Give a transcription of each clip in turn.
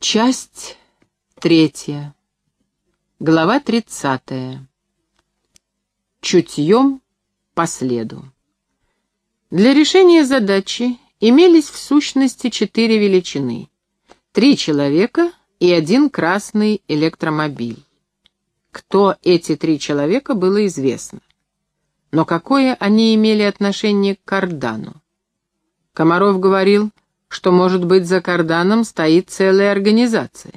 Часть третья. Глава тридцатая. Чутьем по следу. Для решения задачи имелись в сущности четыре величины. Три человека и один красный электромобиль. Кто эти три человека, было известно. Но какое они имели отношение к Кардану? Комаров говорил, что, может быть, за карданом стоит целая организация.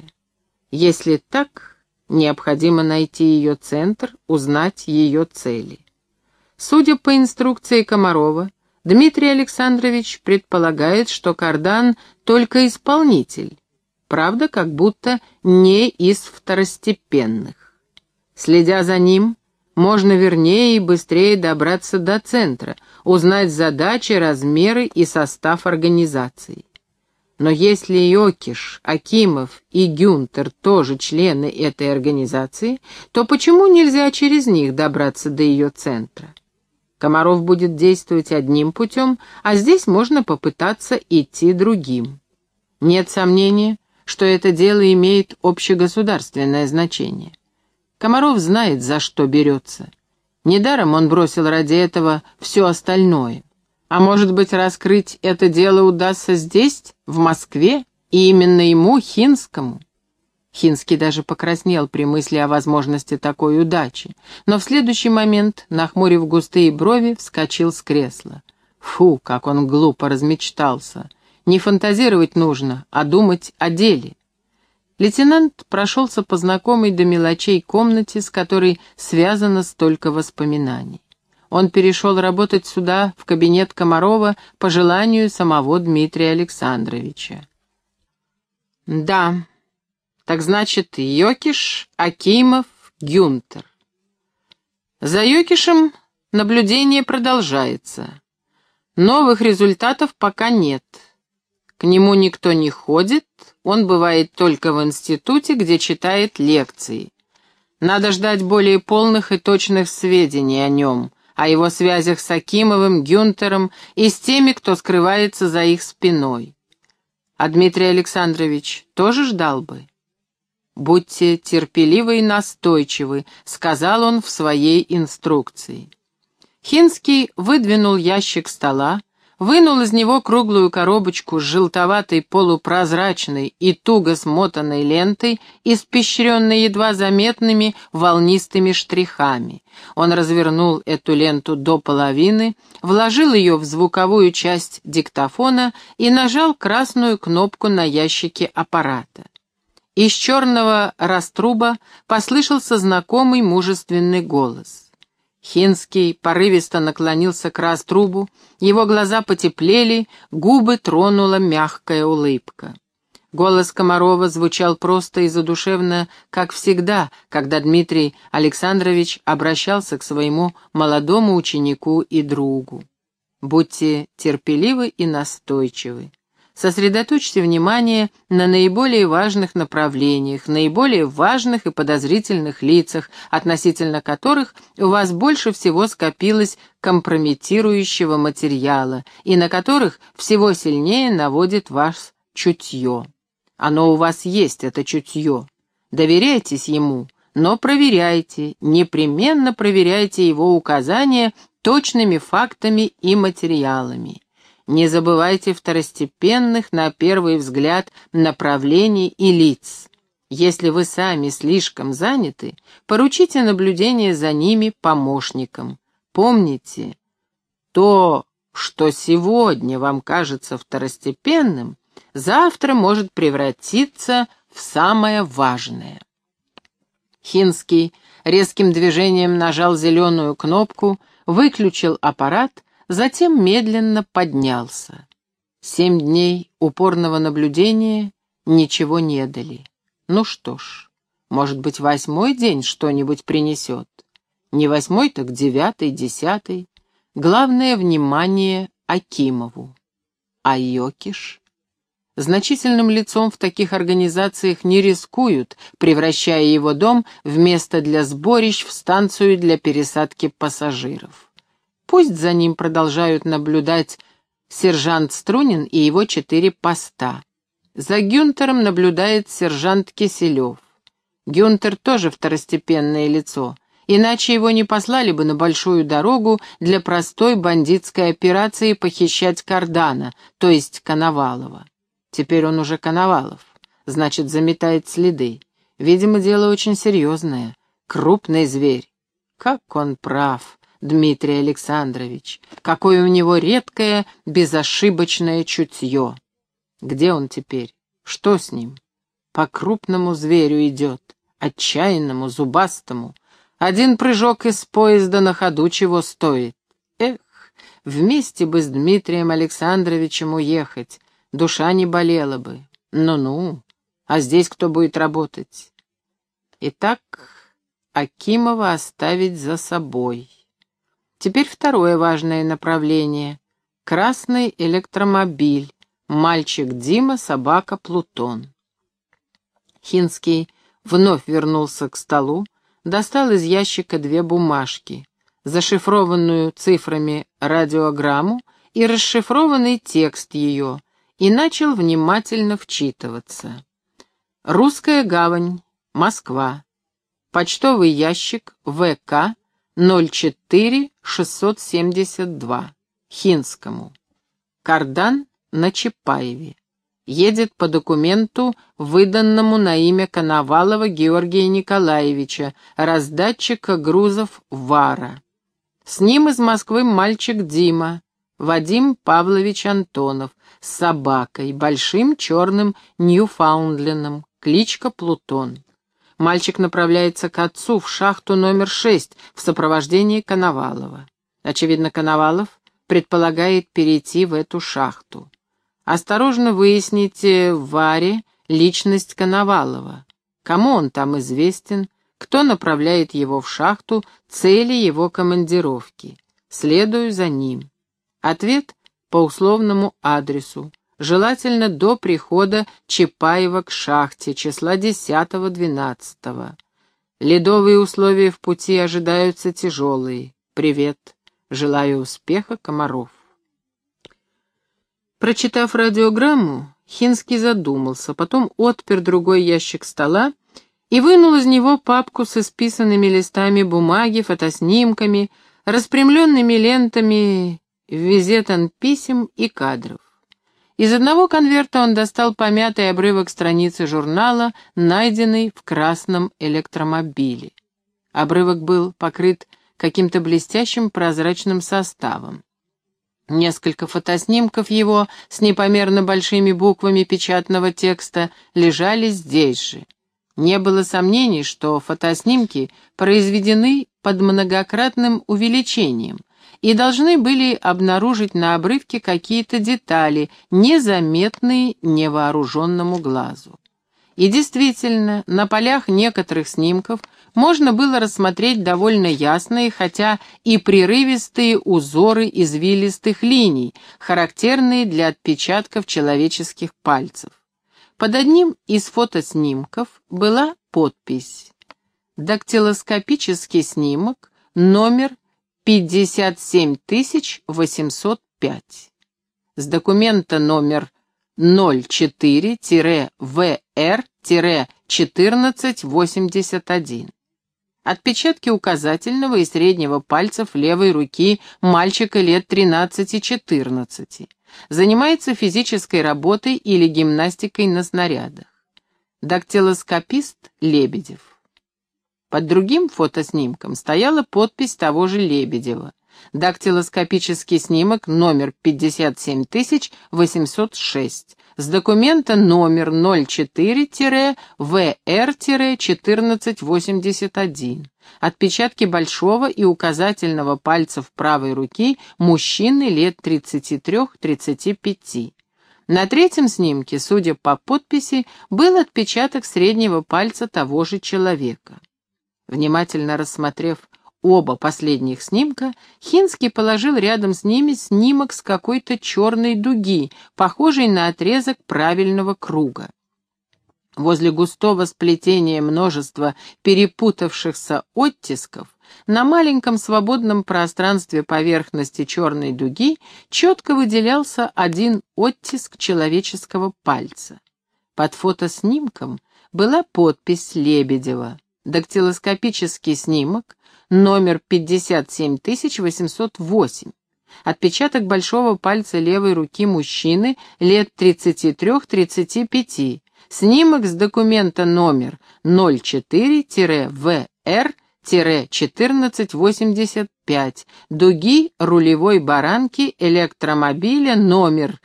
Если так, необходимо найти ее центр, узнать ее цели. Судя по инструкции Комарова, Дмитрий Александрович предполагает, что кардан только исполнитель, правда, как будто не из второстепенных. Следя за ним, можно вернее и быстрее добраться до центра, узнать задачи, размеры и состав организации. Но если Йокиш, Акимов и Гюнтер тоже члены этой организации, то почему нельзя через них добраться до ее центра? Комаров будет действовать одним путем, а здесь можно попытаться идти другим. Нет сомнения, что это дело имеет общегосударственное значение. Комаров знает, за что берется. Недаром он бросил ради этого все остальное. А может быть, раскрыть это дело удастся здесь, в Москве, и именно ему, Хинскому? Хинский даже покраснел при мысли о возможности такой удачи, но в следующий момент, нахмурив густые брови, вскочил с кресла. Фу, как он глупо размечтался. Не фантазировать нужно, а думать о деле. Лейтенант прошелся по знакомой до мелочей комнате, с которой связано столько воспоминаний. Он перешел работать сюда, в кабинет Комарова, по желанию самого Дмитрия Александровича. Да, так значит, Йокиш, Акимов, Гюнтер. За Йокишем наблюдение продолжается. Новых результатов пока нет. К нему никто не ходит, он бывает только в институте, где читает лекции. Надо ждать более полных и точных сведений о нем, о его связях с Акимовым, Гюнтером и с теми, кто скрывается за их спиной. А Дмитрий Александрович тоже ждал бы? «Будьте терпеливы и настойчивы», — сказал он в своей инструкции. Хинский выдвинул ящик стола, вынул из него круглую коробочку с желтоватой полупрозрачной и туго смотанной лентой, испещренной едва заметными волнистыми штрихами. Он развернул эту ленту до половины, вложил ее в звуковую часть диктофона и нажал красную кнопку на ящике аппарата. Из черного раструба послышался знакомый мужественный голос. Хинский порывисто наклонился к раструбу, его глаза потеплели, губы тронула мягкая улыбка. Голос Комарова звучал просто и задушевно, как всегда, когда Дмитрий Александрович обращался к своему молодому ученику и другу. «Будьте терпеливы и настойчивы. Сосредоточьте внимание на наиболее важных направлениях, наиболее важных и подозрительных лицах, относительно которых у вас больше всего скопилось компрометирующего материала и на которых всего сильнее наводит вас чутье. Оно у вас есть, это чутье. Доверяйтесь ему, но проверяйте, непременно проверяйте его указания точными фактами и материалами. Не забывайте второстепенных, на первый взгляд, направлений и лиц. Если вы сами слишком заняты, поручите наблюдение за ними помощникам. Помните, то, что сегодня вам кажется второстепенным, завтра может превратиться в самое важное. Хинский резким движением нажал зеленую кнопку, выключил аппарат затем медленно поднялся. Семь дней упорного наблюдения ничего не дали. Ну что ж, может быть, восьмой день что-нибудь принесет. Не восьмой, так девятый, десятый. Главное — внимание Акимову. А Йокиш? Значительным лицом в таких организациях не рискуют, превращая его дом в место для сборищ в станцию для пересадки пассажиров. Пусть за ним продолжают наблюдать сержант Струнин и его четыре поста. За Гюнтером наблюдает сержант Киселев. Гюнтер тоже второстепенное лицо, иначе его не послали бы на большую дорогу для простой бандитской операции похищать Кардана, то есть Коновалова. Теперь он уже Коновалов, значит, заметает следы. Видимо, дело очень серьезное. Крупный зверь. Как он прав, Дмитрий Александрович. Какое у него редкое, безошибочное чутье. Где он теперь? Что с ним? По крупному зверю идет, отчаянному, зубастому. Один прыжок из поезда на ходу чего стоит. Эх, вместе бы с Дмитрием Александровичем уехать, душа не болела бы. Ну-ну, а здесь кто будет работать? Итак, Акимова оставить за собой. Теперь второе важное направление. Красный электромобиль. Мальчик Дима, собака Плутон. Хинский вновь вернулся к столу, достал из ящика две бумажки, зашифрованную цифрами радиограмму и расшифрованный текст ее, и начал внимательно вчитываться. «Русская гавань, Москва. Почтовый ящик ВК 04672. Хинскому. Кардан на Чапаеве едет по документу, выданному на имя Коновалова Георгия Николаевича, раздатчика грузов Вара. С ним из Москвы мальчик Дима, Вадим Павлович Антонов, с собакой, большим черным Ньюфаундленом, кличка Плутон. Мальчик направляется к отцу в шахту номер шесть в сопровождении Коновалова. Очевидно, Коновалов предполагает перейти в эту шахту. Осторожно выясните в Варе личность Коновалова. Кому он там известен, кто направляет его в шахту, цели его командировки. Следую за ним. Ответ по условному адресу. Желательно до прихода Чапаева к шахте числа 10-12. Ледовые условия в пути ожидаются тяжелые. Привет. Желаю успеха, Комаров. Прочитав радиограмму, Хинский задумался, потом отпер другой ящик стола и вынул из него папку с исписанными листами бумаги, фотоснимками, распрямленными лентами визетон писем и кадров. Из одного конверта он достал помятый обрывок страницы журнала, найденный в красном электромобиле. Обрывок был покрыт каким-то блестящим прозрачным составом. Несколько фотоснимков его с непомерно большими буквами печатного текста лежали здесь же. Не было сомнений, что фотоснимки произведены под многократным увеличением и должны были обнаружить на обрывке какие-то детали, незаметные невооруженному глазу. И действительно, на полях некоторых снимков можно было рассмотреть довольно ясные, хотя и прерывистые узоры извилистых линий, характерные для отпечатков человеческих пальцев. Под одним из фотоснимков была подпись «Дактилоскопический снимок, номер 57805». С документа номер 04-VR-1481. Отпечатки указательного и среднего пальцев левой руки мальчика лет 13-14. Занимается физической работой или гимнастикой на снарядах. Дактилоскопист Лебедев. Под другим фотоснимком стояла подпись того же Лебедева. Дактилоскопический снимок номер 57806 с документа номер 04-VR-1481. Отпечатки большого и указательного пальцев правой руки мужчины лет 33-35. На третьем снимке, судя по подписи, был отпечаток среднего пальца того же человека. Внимательно рассмотрев оба последних снимка, Хинский положил рядом с ними снимок с какой-то черной дуги, похожей на отрезок правильного круга. Возле густого сплетения множества перепутавшихся оттисков на маленьком свободном пространстве поверхности черной дуги четко выделялся один оттиск человеческого пальца. Под фотоснимком была подпись Лебедева. Дактилоскопический снимок, номер 57808. Отпечаток большого пальца левой руки мужчины лет 33-35. Снимок с документа номер 04-VR-1485 дуги рулевой баранки электромобиля номер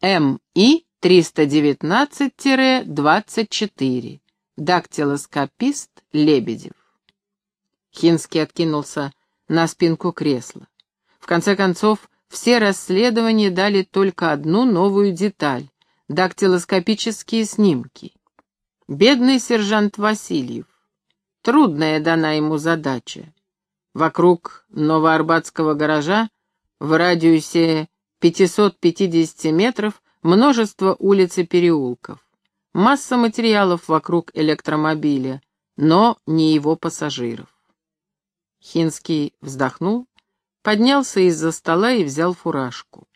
МИ 319-24. Дактилоскопист Лебедев. Хинский откинулся на спинку кресла. В конце концов, все расследования дали только одну новую деталь — дактилоскопические снимки. Бедный сержант Васильев. Трудная дана ему задача. Вокруг новоарбатского гаража в радиусе 550 метров множество улиц и переулков. Масса материалов вокруг электромобиля, но не его пассажиров. Хинский вздохнул, поднялся из-за стола и взял фуражку.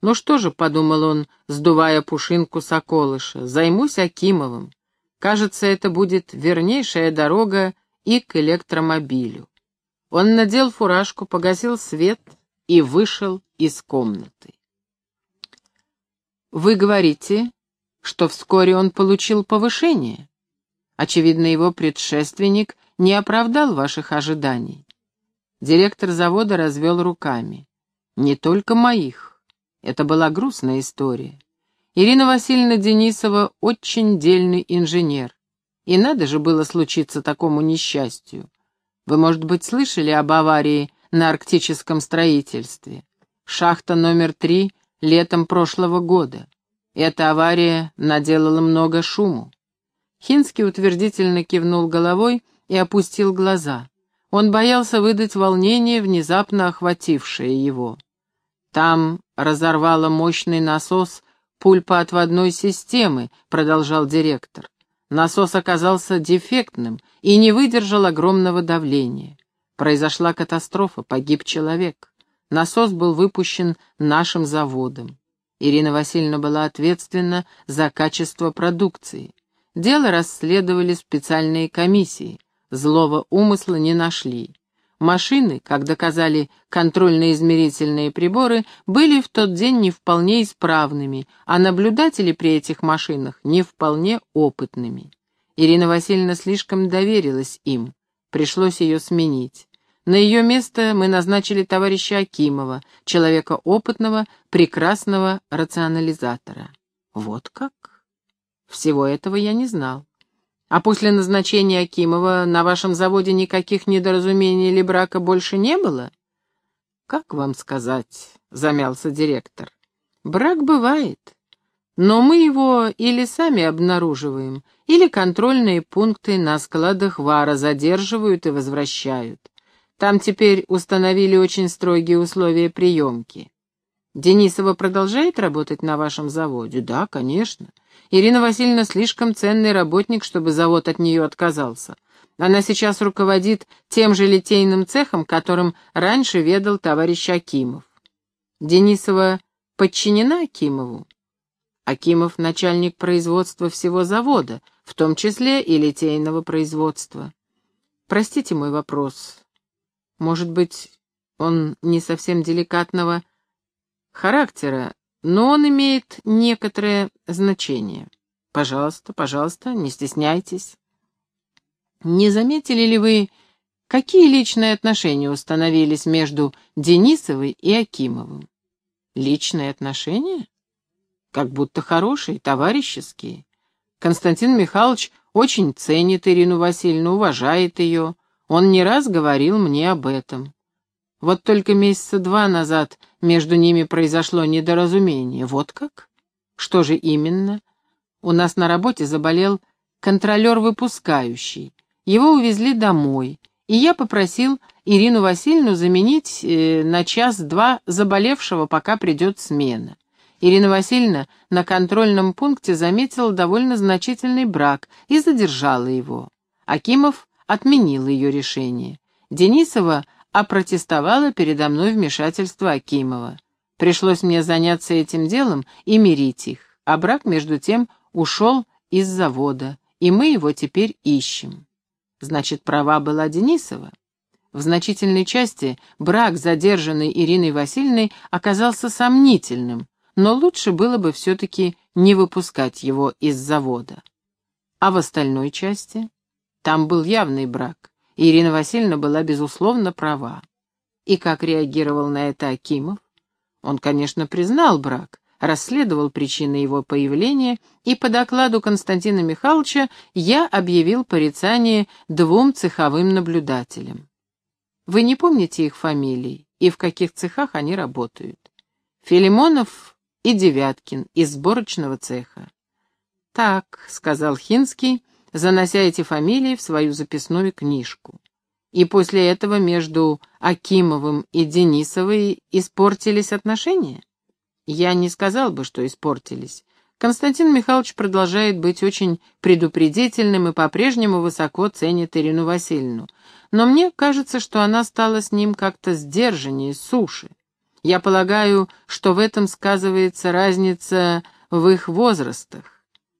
«Ну что же», — подумал он, сдувая пушинку соколыша, — «займусь Акимовым. Кажется, это будет вернейшая дорога и к электромобилю». Он надел фуражку, погасил свет и вышел из комнаты. «Вы говорите, что вскоре он получил повышение?» Очевидно, его предшественник не оправдал ваших ожиданий. Директор завода развел руками. Не только моих. Это была грустная история. Ирина Васильевна Денисова очень дельный инженер. И надо же было случиться такому несчастью. Вы, может быть, слышали об аварии на арктическом строительстве? Шахта номер три летом прошлого года. Эта авария наделала много шуму. Хинский утвердительно кивнул головой и опустил глаза. Он боялся выдать волнение, внезапно охватившее его. «Там разорвало мощный насос пульпоотводной системы», — продолжал директор. Насос оказался дефектным и не выдержал огромного давления. Произошла катастрофа, погиб человек. Насос был выпущен нашим заводом. Ирина Васильевна была ответственна за качество продукции. Дело расследовали специальные комиссии. Злого умысла не нашли. Машины, как доказали контрольно-измерительные приборы, были в тот день не вполне исправными, а наблюдатели при этих машинах не вполне опытными. Ирина Васильевна слишком доверилась им. Пришлось ее сменить. На ее место мы назначили товарища Акимова, человека опытного, прекрасного рационализатора. Вот как? Всего этого я не знал. А после назначения Акимова на вашем заводе никаких недоразумений или брака больше не было? Как вам сказать, замялся директор. Брак бывает, но мы его или сами обнаруживаем, или контрольные пункты на складах ВАРа задерживают и возвращают. Там теперь установили очень строгие условия приемки. Денисова продолжает работать на вашем заводе? Да, конечно. Ирина Васильевна слишком ценный работник, чтобы завод от нее отказался. Она сейчас руководит тем же литейным цехом, которым раньше ведал товарищ Акимов. Денисова подчинена Акимову? Акимов — начальник производства всего завода, в том числе и литейного производства. Простите мой вопрос. Может быть, он не совсем деликатного характера, но он имеет некоторое значение. Пожалуйста, пожалуйста, не стесняйтесь. Не заметили ли вы, какие личные отношения установились между Денисовой и Акимовым? Личные отношения? Как будто хорошие, товарищеские. Константин Михайлович очень ценит Ирину Васильевну, уважает ее. Он не раз говорил мне об этом. Вот только месяца два назад между ними произошло недоразумение. Вот как? Что же именно? У нас на работе заболел контролер выпускающий. Его увезли домой, и я попросил Ирину Васильевну заменить э, на час-два заболевшего, пока придет смена. Ирина Васильевна на контрольном пункте заметила довольно значительный брак и задержала его. Акимов отменил ее решение. Денисова опротестовала передо мной вмешательство Акимова. Пришлось мне заняться этим делом и мирить их, а брак, между тем, ушел из завода, и мы его теперь ищем. Значит, права была Денисова? В значительной части брак задержанной Ириной Васильевной оказался сомнительным, но лучше было бы все-таки не выпускать его из завода. А в остальной части? Там был явный брак, Ирина Васильевна была, безусловно, права. И как реагировал на это Акимов? Он, конечно, признал брак, расследовал причины его появления, и по докладу Константина Михайловича я объявил порицание двум цеховым наблюдателям. Вы не помните их фамилий и в каких цехах они работают? Филимонов и Девяткин из сборочного цеха. «Так», — сказал Хинский, занося эти фамилии в свою записную книжку. И после этого между Акимовым и Денисовой испортились отношения? Я не сказал бы, что испортились. Константин Михайлович продолжает быть очень предупредительным и по-прежнему высоко ценит Ирину Васильевну. Но мне кажется, что она стала с ним как-то сдержаннее, суше. Я полагаю, что в этом сказывается разница в их возрастах.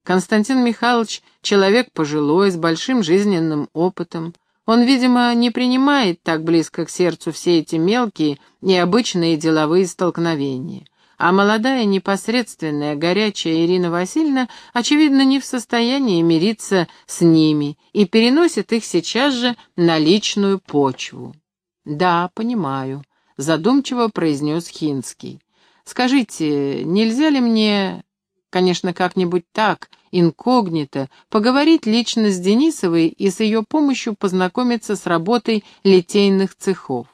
Константин Михайлович — человек пожилой, с большим жизненным опытом. Он, видимо, не принимает так близко к сердцу все эти мелкие и обычные деловые столкновения а молодая, непосредственная, горячая Ирина Васильевна, очевидно, не в состоянии мириться с ними и переносит их сейчас же на личную почву. «Да, понимаю», — задумчиво произнес Хинский. «Скажите, нельзя ли мне, конечно, как-нибудь так, инкогнито, поговорить лично с Денисовой и с ее помощью познакомиться с работой литейных цехов?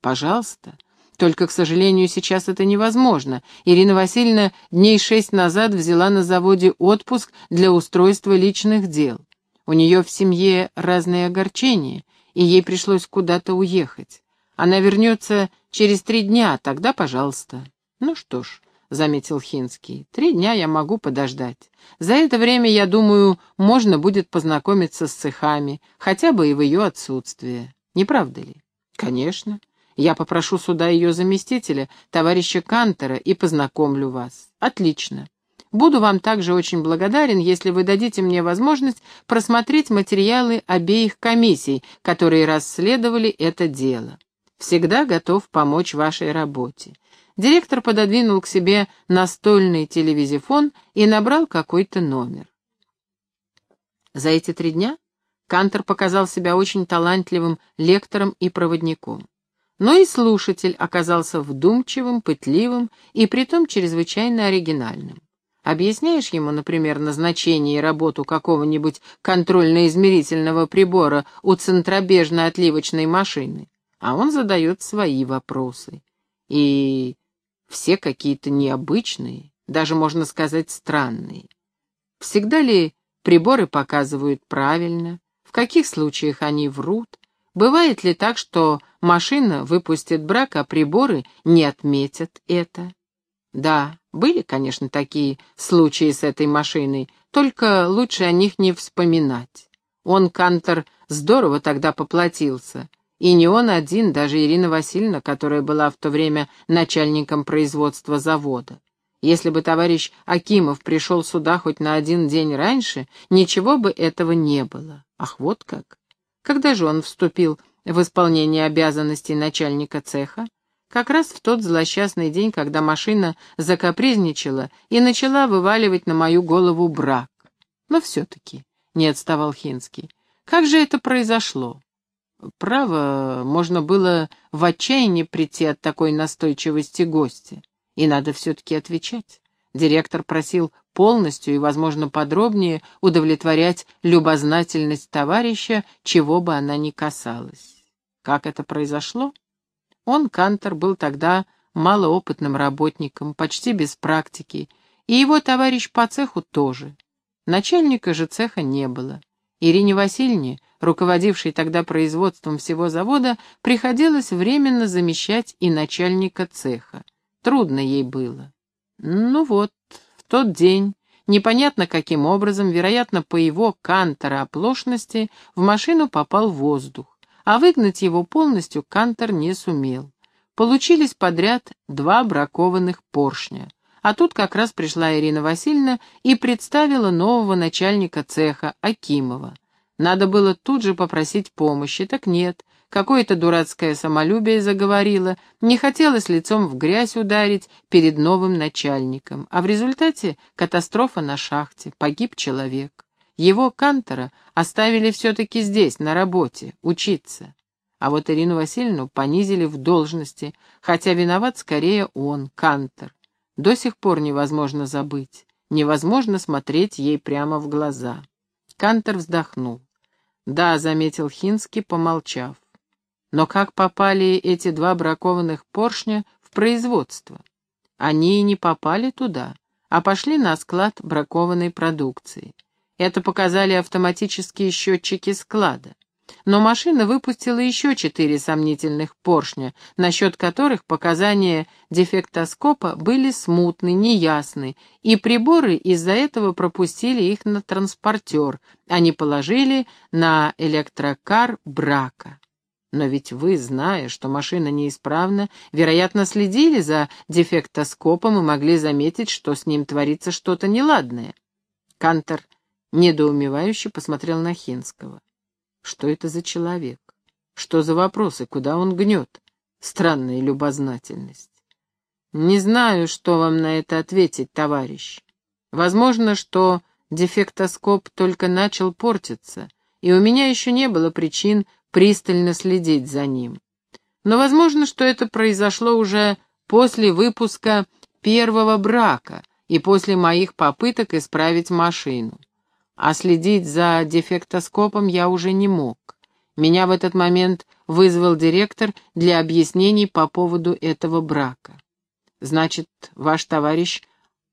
Пожалуйста». Только, к сожалению, сейчас это невозможно. Ирина Васильевна дней шесть назад взяла на заводе отпуск для устройства личных дел. У нее в семье разные огорчения, и ей пришлось куда-то уехать. Она вернется через три дня, тогда пожалуйста. Ну что ж, — заметил Хинский, — три дня я могу подождать. За это время, я думаю, можно будет познакомиться с цехами, хотя бы и в ее отсутствие. Не правда ли? Конечно. Я попрошу сюда ее заместителя, товарища Кантера, и познакомлю вас. Отлично. Буду вам также очень благодарен, если вы дадите мне возможность просмотреть материалы обеих комиссий, которые расследовали это дело. Всегда готов помочь вашей работе. Директор пододвинул к себе настольный телевизифон и набрал какой-то номер. За эти три дня Кантер показал себя очень талантливым лектором и проводником. Но и слушатель оказался вдумчивым, пытливым и притом чрезвычайно оригинальным. Объясняешь ему, например, назначение и работу какого-нибудь контрольно-измерительного прибора у центробежно-отливочной машины, а он задает свои вопросы. И все какие-то необычные, даже, можно сказать, странные. Всегда ли приборы показывают правильно, в каких случаях они врут, Бывает ли так, что машина выпустит брак, а приборы не отметят это? Да, были, конечно, такие случаи с этой машиной, только лучше о них не вспоминать. Он, Кантор, здорово тогда поплатился. И не он один, даже Ирина Васильевна, которая была в то время начальником производства завода. Если бы товарищ Акимов пришел сюда хоть на один день раньше, ничего бы этого не было. Ах, вот как. Когда же он вступил в исполнение обязанностей начальника цеха? Как раз в тот злосчастный день, когда машина закапризничала и начала вываливать на мою голову брак. Но все-таки, не отставал Хинский, как же это произошло? Право, можно было в отчаянии прийти от такой настойчивости гостя. И надо все-таки отвечать. Директор просил полностью и, возможно, подробнее удовлетворять любознательность товарища, чего бы она ни касалась. Как это произошло? Он, Кантор, был тогда малоопытным работником, почти без практики, и его товарищ по цеху тоже. Начальника же цеха не было. Ирине Васильевне, руководившей тогда производством всего завода, приходилось временно замещать и начальника цеха. Трудно ей было. Ну вот, в тот день, непонятно каким образом, вероятно, по его кантора оплошности, в машину попал воздух, а выгнать его полностью кантор не сумел. Получились подряд два бракованных поршня. А тут как раз пришла Ирина Васильевна и представила нового начальника цеха, Акимова. Надо было тут же попросить помощи, так нет. Какое-то дурацкое самолюбие заговорило, не хотелось лицом в грязь ударить перед новым начальником. А в результате катастрофа на шахте, погиб человек. Его, Кантора, оставили все-таки здесь, на работе, учиться. А вот Ирину Васильевну понизили в должности, хотя виноват скорее он, Кантор. До сих пор невозможно забыть, невозможно смотреть ей прямо в глаза. Кантор вздохнул. «Да», — заметил Хинский, помолчав. «Но как попали эти два бракованных поршня в производство? Они и не попали туда, а пошли на склад бракованной продукции. Это показали автоматические счетчики склада. Но машина выпустила еще четыре сомнительных поршня, насчет которых показания дефектоскопа были смутны, неясны, и приборы из-за этого пропустили их на транспортер, а не положили на электрокар брака. Но ведь вы, зная, что машина неисправна, вероятно, следили за дефектоскопом и могли заметить, что с ним творится что-то неладное. Кантор недоумевающе посмотрел на Хинского. Что это за человек? Что за вопросы? Куда он гнет? Странная любознательность. Не знаю, что вам на это ответить, товарищ. Возможно, что дефектоскоп только начал портиться, и у меня еще не было причин пристально следить за ним. Но возможно, что это произошло уже после выпуска первого брака и после моих попыток исправить машину а следить за дефектоскопом я уже не мог. Меня в этот момент вызвал директор для объяснений по поводу этого брака. Значит, ваш товарищ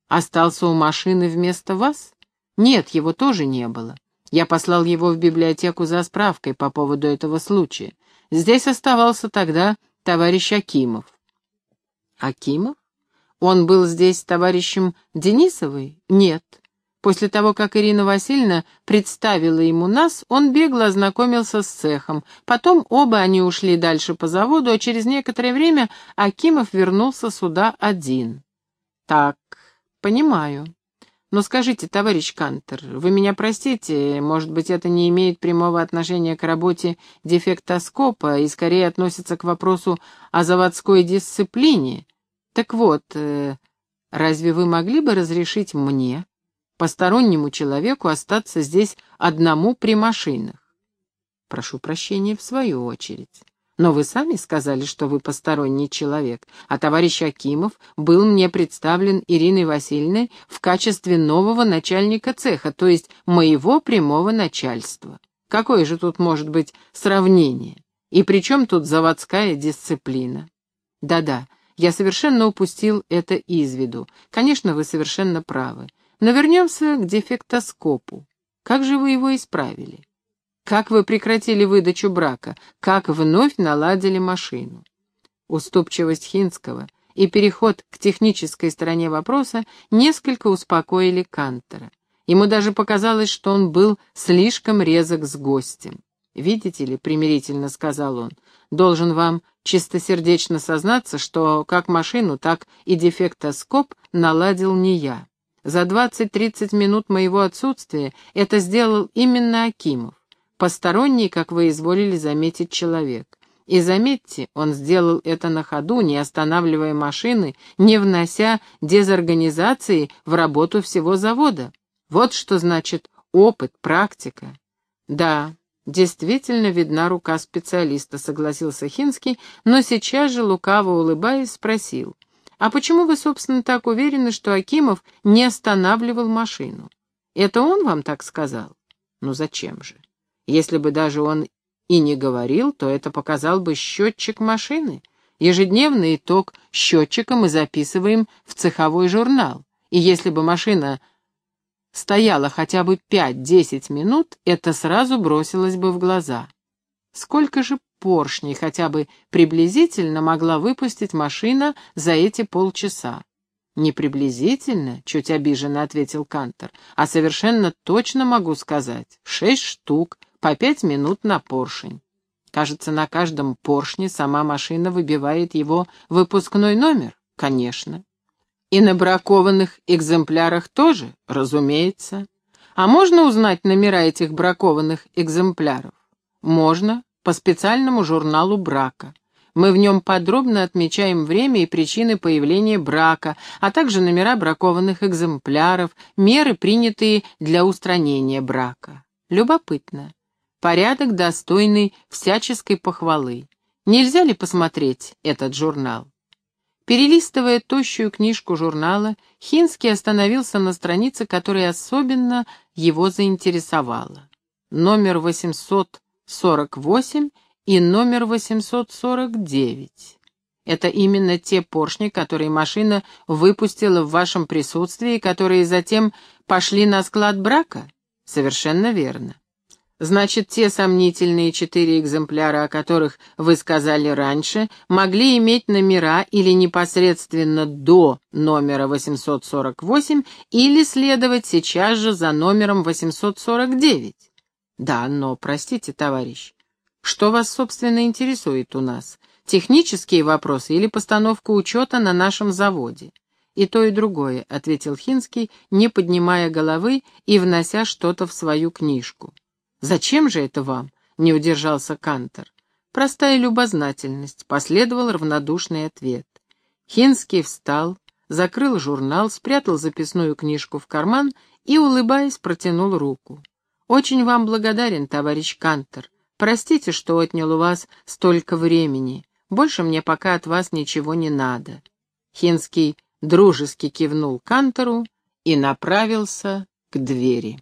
остался у машины вместо вас? Нет, его тоже не было. Я послал его в библиотеку за справкой по поводу этого случая. Здесь оставался тогда товарищ Акимов. Акимов? Он был здесь товарищем Денисовой? Нет. После того, как Ирина Васильевна представила ему нас, он бегло ознакомился с цехом. Потом оба они ушли дальше по заводу, а через некоторое время Акимов вернулся сюда один. Так, понимаю. Но скажите, товарищ Кантер, вы меня простите, может быть, это не имеет прямого отношения к работе дефектоскопа и скорее относится к вопросу о заводской дисциплине. Так вот, э, разве вы могли бы разрешить мне постороннему человеку остаться здесь одному при машинах. Прошу прощения в свою очередь. Но вы сами сказали, что вы посторонний человек, а товарищ Акимов был мне представлен Ириной Васильевной в качестве нового начальника цеха, то есть моего прямого начальства. Какое же тут может быть сравнение? И при чем тут заводская дисциплина? Да-да, я совершенно упустил это из виду. Конечно, вы совершенно правы. Но вернемся к дефектоскопу. Как же вы его исправили? Как вы прекратили выдачу брака? Как вновь наладили машину? Уступчивость Хинского и переход к технической стороне вопроса несколько успокоили Кантера. Ему даже показалось, что он был слишком резок с гостем. «Видите ли», — примирительно сказал он, — «должен вам чистосердечно сознаться, что как машину, так и дефектоскоп наладил не я. За 20-30 минут моего отсутствия это сделал именно Акимов, посторонний, как вы изволили заметить, человек. И заметьте, он сделал это на ходу, не останавливая машины, не внося дезорганизации в работу всего завода. Вот что значит опыт, практика. Да, действительно видна рука специалиста, согласился Хинский, но сейчас же, лукаво улыбаясь, спросил. А почему вы, собственно, так уверены, что Акимов не останавливал машину? Это он вам так сказал? Ну зачем же? Если бы даже он и не говорил, то это показал бы счетчик машины. Ежедневный итог счетчика мы записываем в цеховой журнал. И если бы машина стояла хотя бы 5-10 минут, это сразу бросилось бы в глаза. Сколько же поршней хотя бы приблизительно могла выпустить машина за эти полчаса? «Не приблизительно», — чуть обиженно ответил Кантор, «а совершенно точно могу сказать. Шесть штук, по пять минут на поршень. Кажется, на каждом поршне сама машина выбивает его выпускной номер. Конечно. И на бракованных экземплярах тоже, разумеется. А можно узнать номера этих бракованных экземпляров? Можно, по специальному журналу брака. Мы в нем подробно отмечаем время и причины появления брака, а также номера бракованных экземпляров, меры, принятые для устранения брака. Любопытно. Порядок, достойный всяческой похвалы. Нельзя ли посмотреть этот журнал? Перелистывая тощую книжку журнала, Хинский остановился на странице, которая особенно его заинтересовала. Номер 848 и номер 849. Это именно те поршни, которые машина выпустила в вашем присутствии, которые затем пошли на склад брака? Совершенно верно. Значит, те сомнительные четыре экземпляра, о которых вы сказали раньше, могли иметь номера или непосредственно до номера 848, или следовать сейчас же за номером 849. Да, но, простите, товарищ, что вас, собственно, интересует у нас? Технические вопросы или постановка учета на нашем заводе? «И то, и другое», — ответил Хинский, не поднимая головы и внося что-то в свою книжку. «Зачем же это вам?» — не удержался Кантор. «Простая любознательность», — последовал равнодушный ответ. Хинский встал, закрыл журнал, спрятал записную книжку в карман и, улыбаясь, протянул руку. «Очень вам благодарен, товарищ Кантор. Простите, что отнял у вас столько времени. Больше мне пока от вас ничего не надо». Хинский дружески кивнул Кантору и направился к двери.